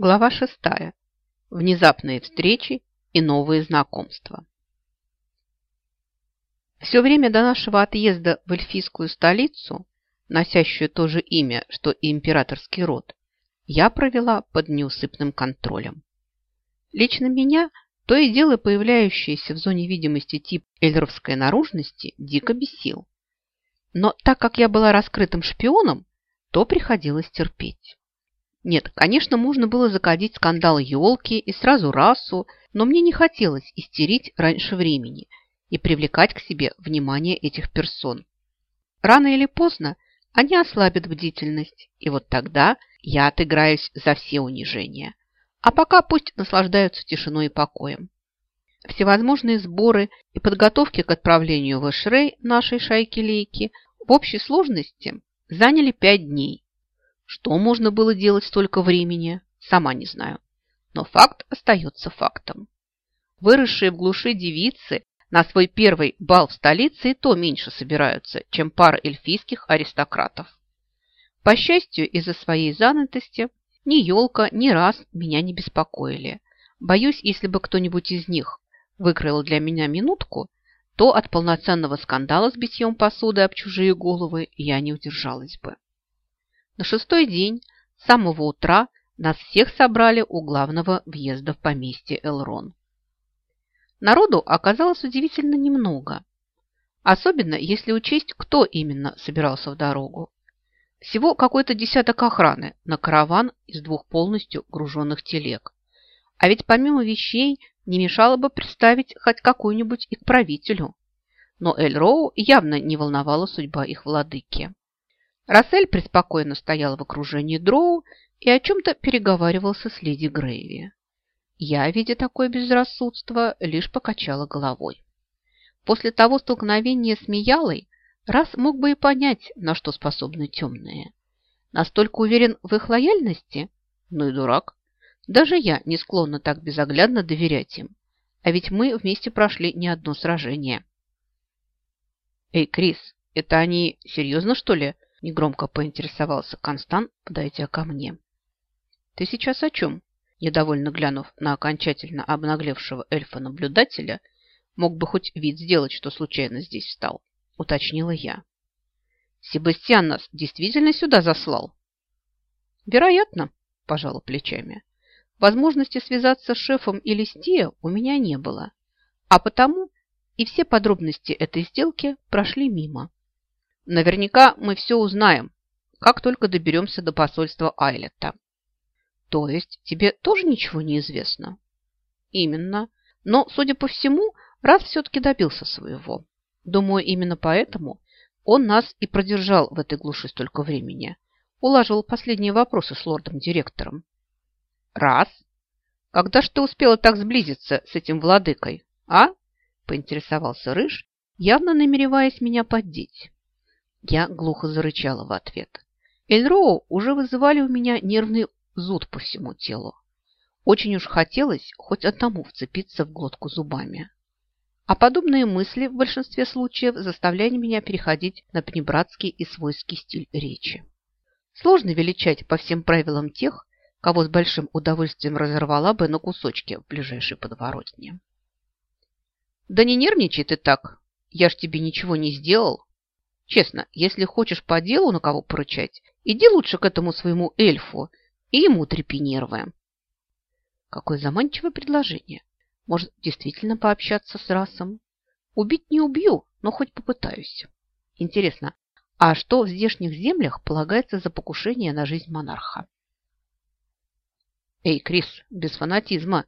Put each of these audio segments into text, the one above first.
Глава шестая. Внезапные встречи и новые знакомства. Все время до нашего отъезда в эльфийскую столицу, носящую то же имя, что и императорский род, я провела под неусыпным контролем. Лично меня то и дело появляющийся в зоне видимости тип эльровской наружности дико бесил. Но так как я была раскрытым шпионом, то приходилось терпеть. Нет, конечно, можно было закодить скандал елки и сразу расу, но мне не хотелось истерить раньше времени и привлекать к себе внимание этих персон. Рано или поздно они ослабят бдительность, и вот тогда я отыграюсь за все унижения. А пока пусть наслаждаются тишиной и покоем. Всевозможные сборы и подготовки к отправлению в Эшрей нашей шайки-лейки в общей сложности заняли пять дней. Что можно было делать столько времени, сама не знаю. Но факт остается фактом. Выросшие в глуши девицы на свой первый бал в столице и то меньше собираются, чем пара эльфийских аристократов. По счастью, из-за своей занятости ни елка, ни раз меня не беспокоили. Боюсь, если бы кто-нибудь из них выкроил для меня минутку, то от полноценного скандала с битьем посуды об чужие головы я не удержалась бы. На шестой день с самого утра нас всех собрали у главного въезда в поместье Элрон. Народу оказалось удивительно немного, особенно если учесть, кто именно собирался в дорогу. Всего какой-то десяток охраны на караван из двух полностью груженных телег. А ведь помимо вещей не мешало бы представить хоть какую-нибудь и к правителю. Но Эль-Роу явно не волновала судьба их владыки. Рассель преспокойно стоял в окружении дроу и о чем-то переговаривался с леди Грейви. Я, видя такое безрассудство, лишь покачала головой. После того столкновения с Миялой раз мог бы и понять, на что способны темные. Настолько уверен в их лояльности? Ну и дурак. Даже я не склонна так безоглядно доверять им. А ведь мы вместе прошли не одно сражение. «Эй, Крис, это они серьезно, что ли?» Негромко поинтересовался Констан, подойдя ко мне. «Ты сейчас о чем?» Недовольно глянув на окончательно обнаглевшего эльфа-наблюдателя, мог бы хоть вид сделать, что случайно здесь встал, уточнила я. «Себастьян нас действительно сюда заслал?» «Вероятно», – пожала плечами. «Возможности связаться с шефом или с Тио у меня не было, а потому и все подробности этой сделки прошли мимо. Наверняка мы все узнаем, как только доберемся до посольства Айлета. То есть тебе тоже ничего не известно? Именно. Но, судя по всему, раз все-таки добился своего. Думаю, именно поэтому он нас и продержал в этой глуши столько времени. Улаживал последние вопросы с лордом-директором. Раз. Когда ж ты успела так сблизиться с этим владыкой, а? Поинтересовался Рыж, явно намереваясь меня поддеть. Я глухо зарычала в ответ. Эльроу уже вызывали у меня нервный зуд по всему телу. Очень уж хотелось хоть одному вцепиться в глотку зубами. А подобные мысли в большинстве случаев заставляли меня переходить на пнебратский и свойский стиль речи. Сложно величать по всем правилам тех, кого с большим удовольствием разорвала бы на кусочки в ближайшей подворотне. «Да не нервничай ты так, я ж тебе ничего не сделал», Честно, если хочешь по делу на кого порычать, иди лучше к этому своему эльфу и ему трепи нервы. Какое заманчивое предложение. Может, действительно пообщаться с расом? Убить не убью, но хоть попытаюсь. Интересно, а что в здешних землях полагается за покушение на жизнь монарха? Эй, Крис, без фанатизма.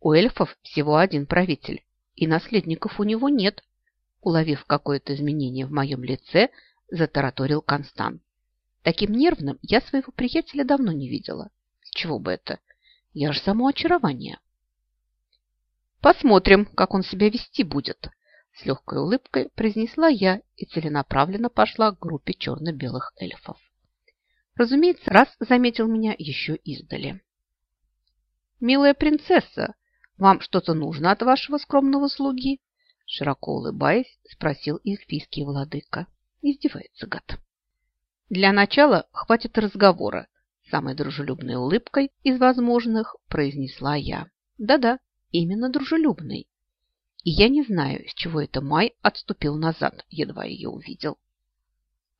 У эльфов всего один правитель, и наследников у него нет уловив какое-то изменение в моем лице, затараторил Констант. Таким нервным я своего приятеля давно не видела. С чего бы это? Я же само очарование. Посмотрим, как он себя вести будет. С легкой улыбкой произнесла я и целенаправленно пошла к группе черно-белых эльфов. Разумеется, раз заметил меня еще издали. «Милая принцесса, вам что-то нужно от вашего скромного слуги?» Широко улыбаясь, спросил эльфийский владыка. Издевается гад. Для начала хватит разговора. самой дружелюбной улыбкой из возможных произнесла я. Да-да, именно дружелюбной. И я не знаю, с чего это Май отступил назад, едва ее увидел.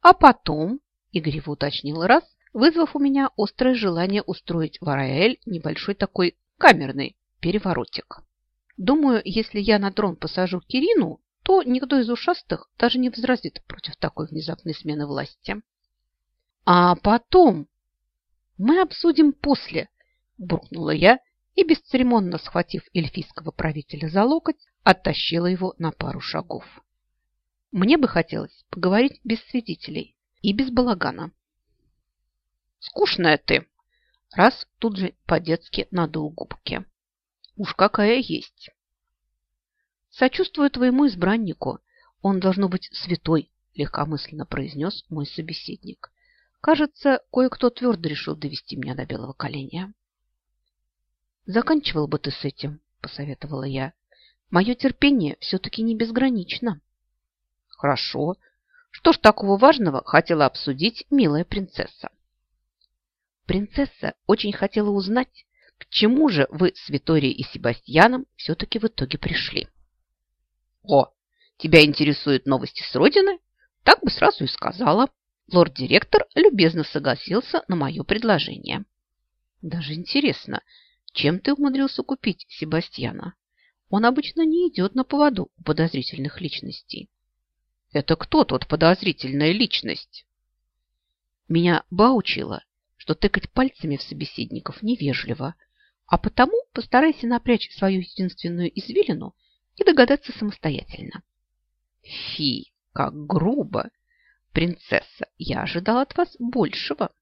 А потом, игриво уточнил раз, вызвав у меня острое желание устроить в Араэль небольшой такой камерный переворотик. Думаю, если я на трон посажу Кирину, то никто из ушастых даже не возразит против такой внезапной смены власти. А потом мы обсудим после, буркнула я и, бесцеремонно схватив эльфийского правителя за локоть, оттащила его на пару шагов. Мне бы хотелось поговорить без свидетелей и без балагана. Скучная ты, раз тут же по-детски надул губки. Уж какая есть. Сочувствую твоему избраннику. Он должно быть святой, легкомысленно произнес мой собеседник. Кажется, кое-кто твердо решил довести меня до белого коленя. Заканчивал бы ты с этим, посоветовала я. Мое терпение все-таки не безгранично. Хорошо. Что ж такого важного хотела обсудить милая принцесса? Принцесса очень хотела узнать, к чему же вы с Виторией и Себастьяном все-таки в итоге пришли. О, тебя интересуют новости с родины? Так бы сразу и сказала. Лорд-директор любезно согласился на мое предложение. Даже интересно, чем ты умудрился купить Себастьяна? Он обычно не идет на поводу у подозрительных личностей. Это кто тот подозрительная личность? Меня Ба учила, что тыкать пальцами в собеседников невежливо, а потому постарайся напрячь свою единственную извилину и догадаться самостоятельно. Фи, как грубо! Принцесса, я ожидала от вас большего.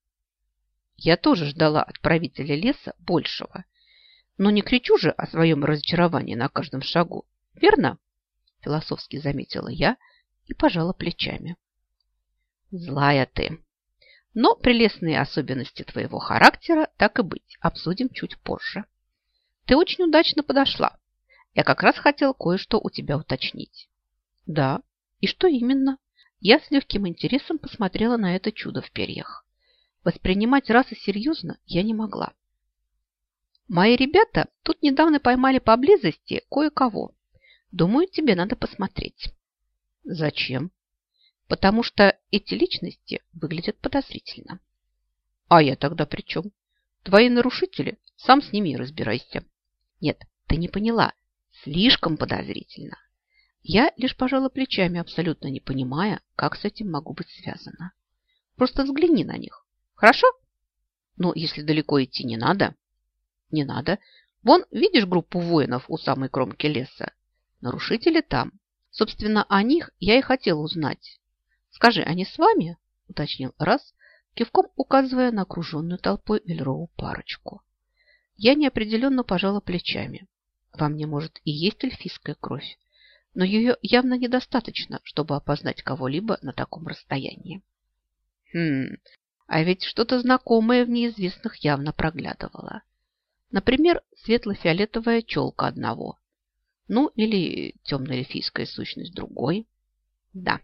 Я тоже ждала от правителя леса большего – но не кричу же о своем разочаровании на каждом шагу, верно? Философски заметила я и пожала плечами. Злая ты. Но прелестные особенности твоего характера, так и быть, обсудим чуть позже. Ты очень удачно подошла. Я как раз хотел кое-что у тебя уточнить. Да, и что именно? Я с легким интересом посмотрела на это чудо в перьях. Воспринимать расы серьезно я не могла. Мои ребята тут недавно поймали поблизости кое-кого. Думаю, тебе надо посмотреть. Зачем? Потому что эти личности выглядят подозрительно. А я тогда при чем? Твои нарушители, сам с ними и разбирайся. Нет, ты не поняла. Слишком подозрительно. Я лишь пожала плечами, абсолютно не понимая, как с этим могу быть связано. Просто взгляни на них. Хорошо? Но если далеко идти не надо, не надо. Вон, видишь группу воинов у самой кромки леса? Нарушители там. Собственно, о них я и хотел узнать. Скажи, они с вами? Уточнил раз, кивком указывая на окруженную толпой Вильрову парочку. Я неопределенно пожала плечами. Во мне, может, и есть эльфийская кровь, но ее явно недостаточно, чтобы опознать кого-либо на таком расстоянии. Хм, а ведь что-то знакомое в неизвестных явно проглядывало. Например, светло-фиолетовая челка одного. Ну, или темно-эльфийская сущность другой. Да,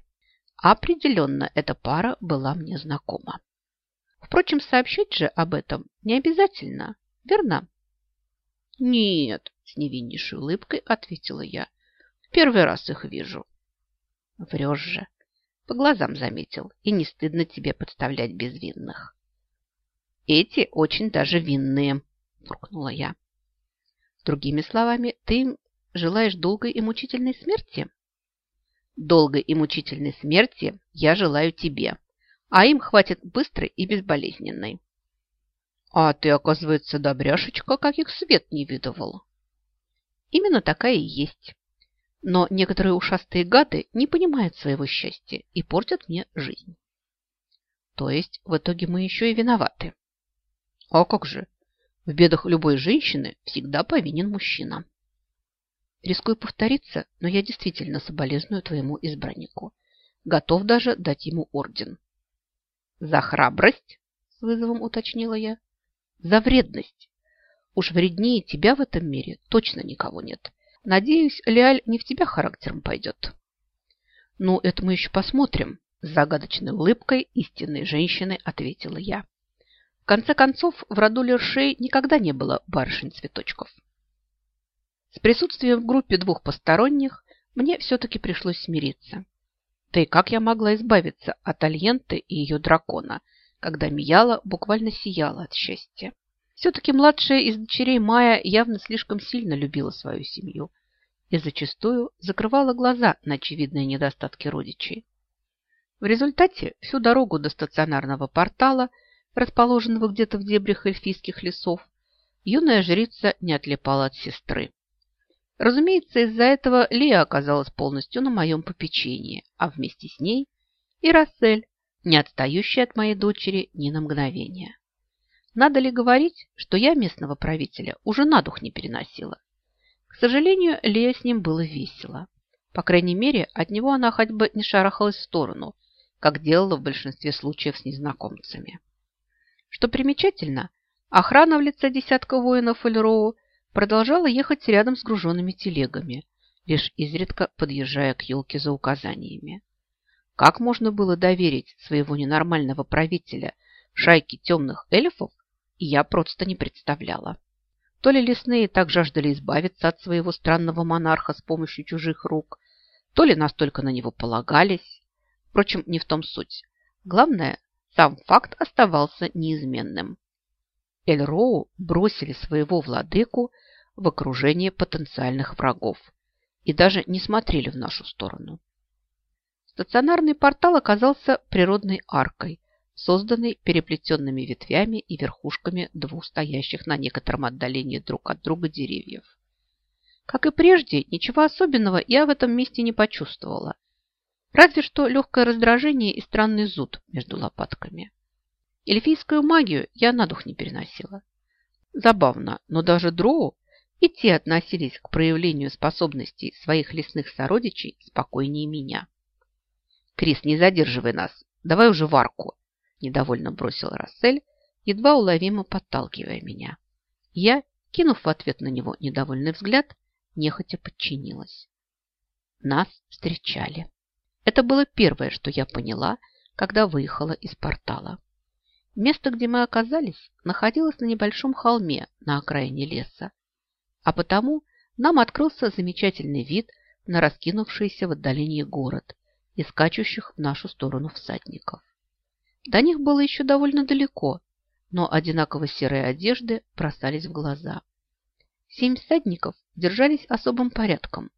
определенно эта пара была мне знакома. Впрочем, сообщить же об этом не обязательно, верно? Нет, с невиннейшей улыбкой ответила я. Первый раз их вижу. Врешь же. По глазам заметил, и не стыдно тебе подставлять безвинных. Эти очень даже винные, буркнула я. Другими словами, ты желаешь долгой и мучительной смерти? Долгой и мучительной смерти я желаю тебе, а им хватит быстрой и безболезненной. А ты, оказывается, добряшечка, каких свет не видывал. Именно такая и есть. Но некоторые ушастые гады не понимают своего счастья и портят мне жизнь. То есть в итоге мы еще и виноваты. А как же? В бедах любой женщины всегда повинен мужчина. Рискую повториться, но я действительно соболезную твоему избраннику. Готов даже дать ему орден. За храбрость? С вызовом уточнила я. За вредность. Уж вреднее тебя в этом мире точно никого нет. Надеюсь, Леаль не в тебя характером пойдет. Ну, это мы еще посмотрим. С загадочной улыбкой истинной женщины ответила я. В конце концов, в роду Лершей никогда не было барышень-цветочков. С присутствием в группе двух посторонних мне все-таки пришлось смириться. Да и как я могла избавиться от Альенты и ее дракона, когда Мияла буквально сияла от счастья? Все-таки младшая из дочерей Майя явно слишком сильно любила свою семью и зачастую закрывала глаза на очевидные недостатки родичей. В результате всю дорогу до стационарного портала, расположенного где-то в дебрях эльфийских лесов, юная жрица не отлипала от сестры. Разумеется, из-за этого Лия оказалась полностью на моем попечении, а вместе с ней и Рассель, не отстающая от моей дочери ни на мгновение. Надо ли говорить, что я местного правителя уже на дух не переносила? К сожалению, Лия с ним было весело. По крайней мере, от него она хоть бы не шарахалась в сторону, как делала в большинстве случаев с незнакомцами. Что примечательно, охрана в лице десятка воинов Эльроу продолжала ехать рядом с груженными телегами, лишь изредка подъезжая к елке за указаниями. Как можно было доверить своего ненормального правителя шайке темных эльфов, я просто не представляла. То ли лесные так жаждали избавиться от своего странного монарха с помощью чужих рук, то ли настолько на него полагались. Впрочем, не в том суть. Главное, сам факт оставался неизменным. Эльроу бросили своего владыку в окружении потенциальных врагов и даже не смотрели в нашу сторону. Стационарный портал оказался природной аркой, созданной переплетенными ветвями и верхушками двух стоящих на некотором отдалении друг от друга деревьев. Как и прежде, ничего особенного я в этом месте не почувствовала, разве что легкое раздражение и странный зуд между лопатками. Эльфийскую магию я на дух не переносила. Забавно, но даже дроу и те относились к проявлению способностей своих лесных сородичей спокойнее меня. «Крис, не задерживай нас, давай уже в арку!» недовольно бросил Рассель, едва уловимо подталкивая меня. Я, кинув в ответ на него недовольный взгляд, нехотя подчинилась. Нас встречали. Это было первое, что я поняла, когда выехала из портала. Место, где мы оказались, находилось на небольшом холме на окраине леса, а потому нам открылся замечательный вид на раскинувшийся в отдалении город и скачущих в нашу сторону всадников. До них было еще довольно далеко, но одинаково серые одежды бросались в глаза. Семь всадников держались особым порядком.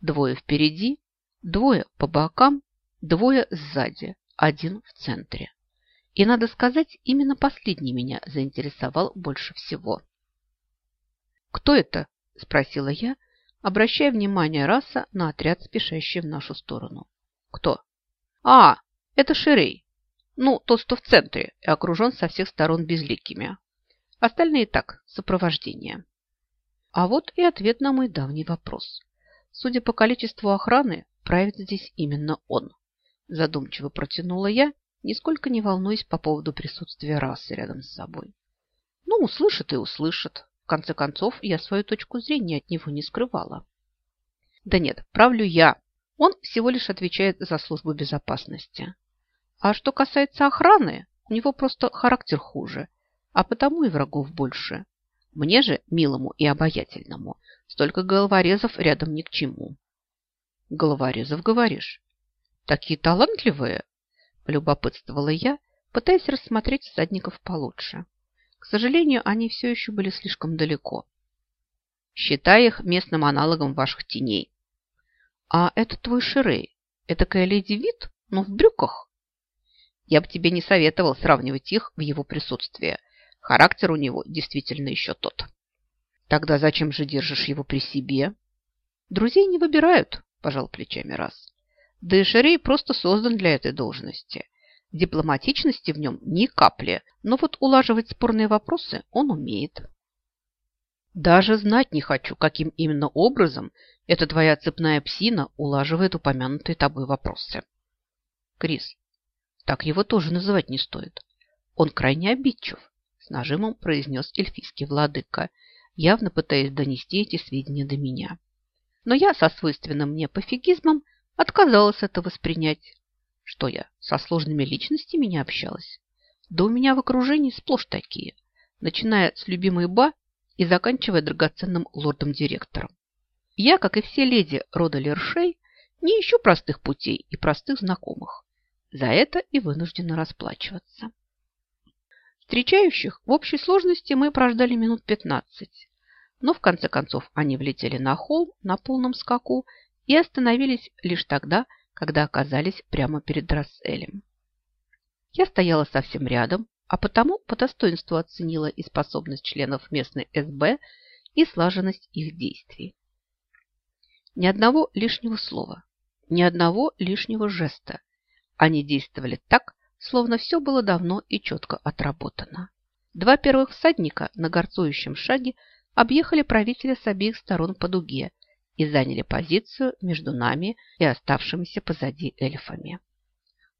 Двое впереди, двое по бокам, двое сзади, один в центре. И, надо сказать, именно последний меня заинтересовал больше всего. «Кто это?» – спросила я, обращая внимание раса на отряд, спешащий в нашу сторону. «Кто?» «А, это Ширей. Ну, тот, что в центре и окружен со всех сторон безликими. Остальные так, сопровождение». А вот и ответ на мой давний вопрос. Судя по количеству охраны, правит здесь именно он. Задумчиво протянула я нисколько не волнуясь по поводу присутствия расы рядом с собой. Ну, услышит и услышит. В конце концов, я свою точку зрения от него не скрывала. Да нет, правлю я. Он всего лишь отвечает за службу безопасности. А что касается охраны, у него просто характер хуже, а потому и врагов больше. Мне же, милому и обаятельному, столько головорезов рядом ни к чему. Головорезов, говоришь? Такие талантливые? Полюбопытствовала я, пытаясь рассмотреть всадников получше. К сожалению, они все еще были слишком далеко. Считай их местным аналогом ваших теней. А это твой Ширей. Этакая леди вид, но в брюках. Я бы тебе не советовал сравнивать их в его присутствии. Характер у него действительно еще тот. Тогда зачем же держишь его при себе? Друзей не выбирают, пожал плечами раз. Да и Шерей просто создан для этой должности. Дипломатичности в нем ни капли, но вот улаживать спорные вопросы он умеет. Даже знать не хочу, каким именно образом эта твоя цепная псина улаживает упомянутые тобой вопросы. Крис, так его тоже называть не стоит. Он крайне обидчив, с нажимом произнес эльфийский владыка, явно пытаясь донести эти сведения до меня. Но я со свойственным мне пофигизмом отказалась это воспринять. Что я, со сложными личностями не общалась? Да у меня в окружении сплошь такие, начиная с любимой Ба и заканчивая драгоценным лордом-директором. Я, как и все леди рода Лершей, не ищу простых путей и простых знакомых. За это и вынуждена расплачиваться. Встречающих в общей сложности мы прождали минут пятнадцать, но в конце концов они влетели на холм на полном скаку и остановились лишь тогда, когда оказались прямо перед Расселем. Я стояла совсем рядом, а потому по достоинству оценила и способность членов местной СБ, и слаженность их действий. Ни одного лишнего слова, ни одного лишнего жеста. Они действовали так, словно все было давно и четко отработано. Два первых всадника на горцующем шаге объехали правителя с обеих сторон по дуге и заняли позицию между нами и оставшимися позади эльфами.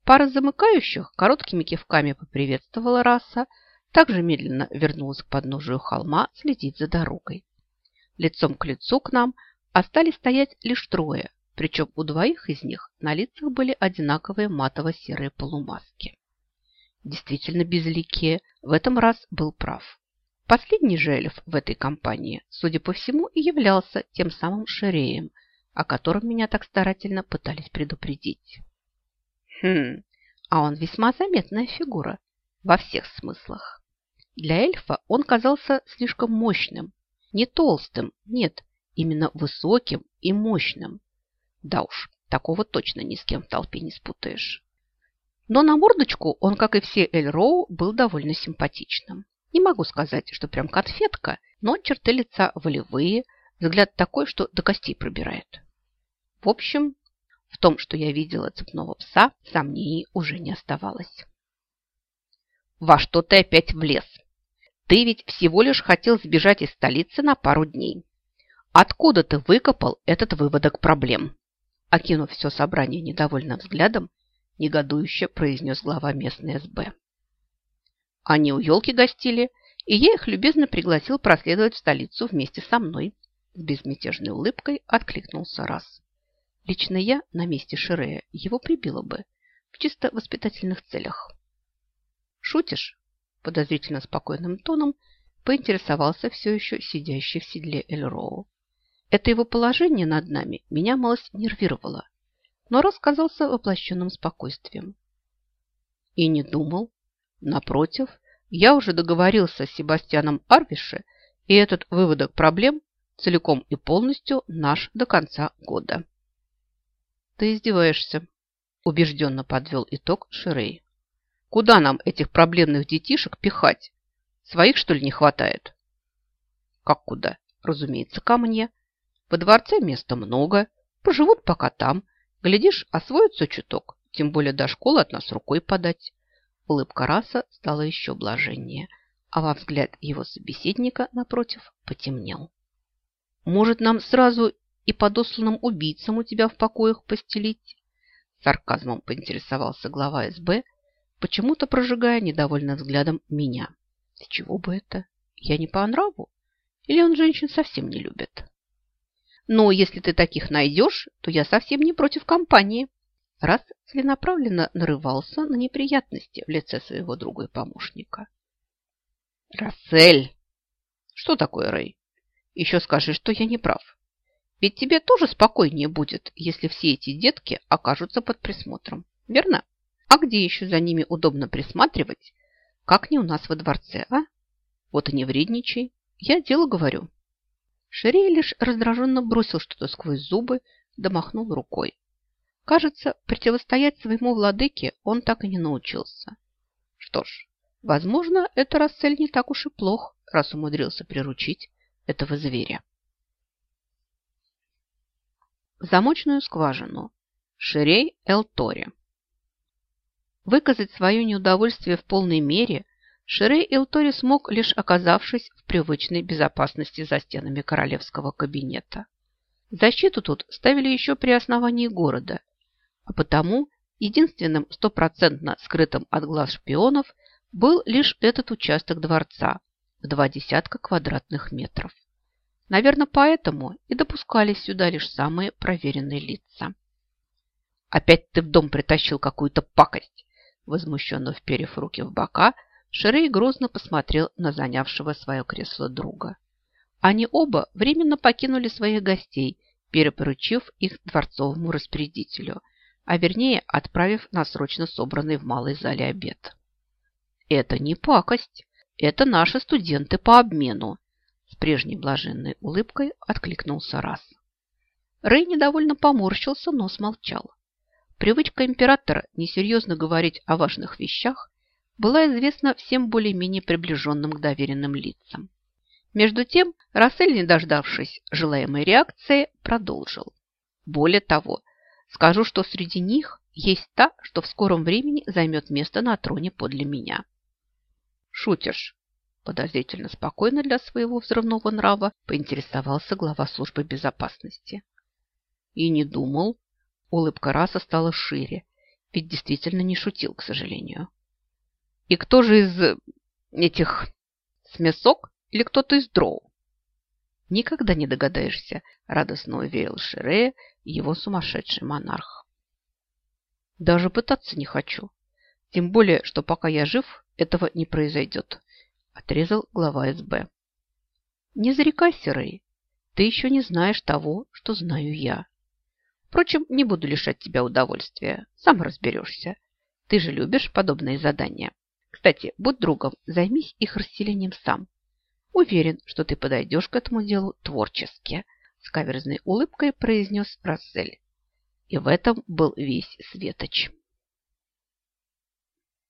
Пара замыкающих короткими кивками поприветствовала раса, также медленно вернулась к подножию холма следить за дорогой. Лицом к лицу к нам остались стоять лишь трое, причем у двоих из них на лицах были одинаковые матово-серые полумаски. Действительно безликие, в этом раз был прав. Последний эльф в этой компании, судя по всему, и являлся тем самым Шереем, о котором меня так старательно пытались предупредить. Хм, а он весьма заметная фигура во всех смыслах. Для эльфа он казался слишком мощным, не толстым, нет, именно высоким и мощным. Да уж, такого точно ни с кем в толпе не спутаешь. Но на мордочку он, как и все Эль Роу, был довольно симпатичным. Не могу сказать, что прям конфетка, но черты лица волевые, взгляд такой, что до костей пробирает. В общем, в том, что я видела цепного пса, сомнений уже не оставалось. «Во что ты опять влез? Ты ведь всего лишь хотел сбежать из столицы на пару дней. Откуда ты выкопал этот выводок проблем?» Окинув все собрание недовольным взглядом, негодующе произнес глава местной СБ. Они у елки гостили, и я их любезно пригласил проследовать в столицу вместе со мной. С безмятежной улыбкой откликнулся раз. Лично я на месте Ширея его прибила бы в чисто воспитательных целях. «Шутишь?» – подозрительно спокойным тоном поинтересовался все еще сидящий в седле Эльроу. Это его положение над нами меня малость нервировало, но рассказался воплощенным спокойствием. И не думал. Напротив, я уже договорился с Себастьяном Арвише, и этот выводок проблем целиком и полностью наш до конца года. Ты издеваешься, убежденно подвел итог Ширей. Куда нам этих проблемных детишек пихать? Своих, что ли, не хватает? Как куда? Разумеется, ко мне. Во дворце места много, поживут пока там. Глядишь, освоятся чуток, тем более до школы от нас рукой подать. Улыбка раса стала еще блаженнее, а во взгляд его собеседника, напротив, потемнел. Может, нам сразу и подосланным убийцам у тебя в покоях постелить?» Сарказмом поинтересовался глава СБ, почему-то прожигая недовольным взглядом меня. «С чего бы это? Я не по нраву? Или он женщин совсем не любит?» «Но если ты таких найдешь, то я совсем не против компании». Раз целенаправленно нарывался на неприятности в лице своего друга и помощника. «Рассель!» «Что такое, Рэй? Еще скажи, что я не прав. Ведь тебе тоже спокойнее будет, если все эти детки окажутся под присмотром. Верно? А где еще за ними удобно присматривать, как не у нас во дворце, а? Вот и не вредничай. Я дело говорю. Шерей лишь раздраженно бросил что-то сквозь зубы, да махнул рукой. Кажется, противостоять своему владыке он так и не научился. Что ж, возможно, это расцель не так уж и плох, раз умудрился приручить этого зверя замочную скважину Ширей Эл-Тори. Выказать свое неудовольствие в полной мере Ширей Эл-Тори смог, лишь оказавшись в привычной безопасности за стенами королевского кабинета. Защиту тут ставили еще при основании города, а потому единственным стопроцентно скрытым от глаз шпионов был лишь этот участок дворца в два десятка квадратных метров. Наверное, поэтому и допускались сюда лишь самые проверенные лица. «Опять ты в дом притащил какую-то пакость!» Возмущенно вперев руки в бока, Шерей грозно посмотрел на занявшего свое кресло друга. Они оба временно покинули своих гостей, перепоручив их дворцовому распорядителю, а вернее отправив на срочно собранный в малой зале обед. «Это не пакость, это наши студенты по обмену», с прежней блаженной улыбкой откликнулся раз. Рэй недовольно поморщился, но смолчал. Привычка императора несерьезно говорить о важных вещах была известна всем более-менее приближенным к доверенным лицам. Между тем, Рассель, не дождавшись желаемой реакции, продолжил. Более того, скажу, что среди них есть та, что в скором времени займет место на троне подле меня. Шутишь? Подозрительно спокойно для своего взрывного нрава поинтересовался глава службы безопасности. И не думал, Улыбка раса стала шире, ведь действительно не шутил, к сожалению. И кто же из этих смесок или кто-то из дроу? Никогда не догадаешься, радостно уверил Ширея его сумасшедший монарх. Даже пытаться не хочу. Тем более, что пока я жив, этого не произойдет, отрезал глава СБ. Не зарекайся, Рэй. Ты еще не знаешь того, что знаю я. Впрочем, не буду лишать тебя удовольствия. Сам разберешься. Ты же любишь подобные задания. Кстати, будь другом, займись их расселением сам. Уверен, что ты подойдешь к этому делу творчески. С каверзной улыбкой произнес Рассель. И в этом был весь Светоч.